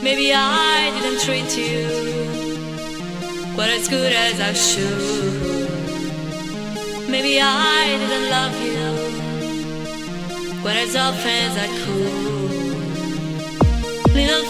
Maybe I didn't treat you quite as good as I should. Maybe I didn't love you quite as often as I could. Little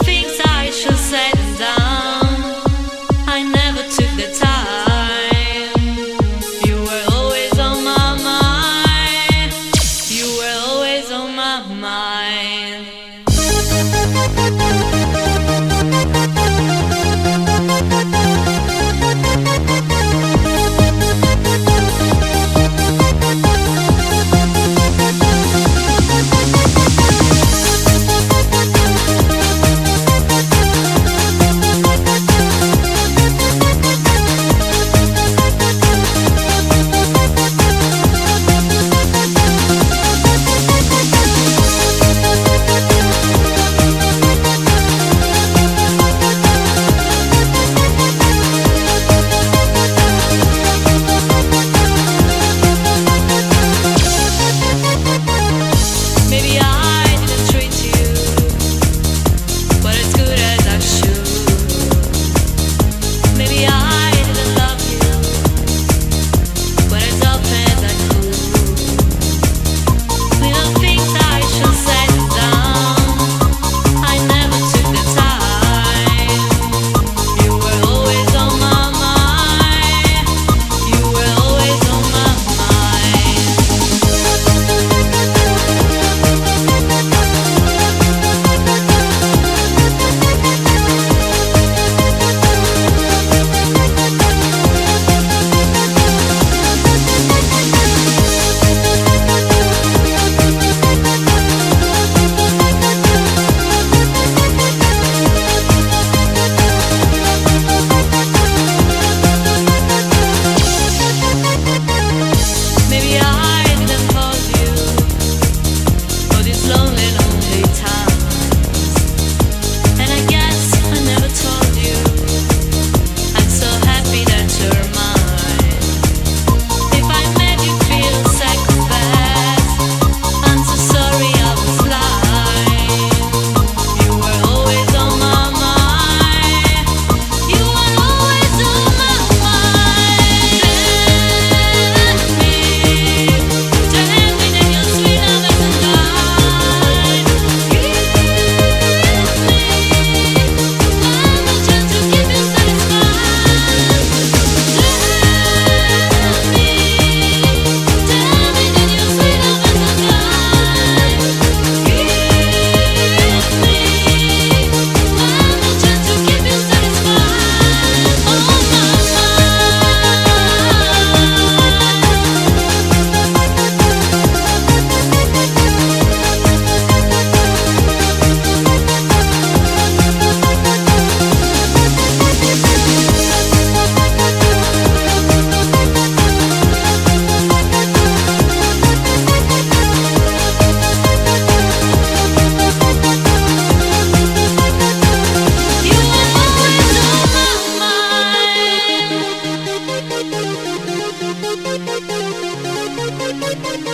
Thank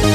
you.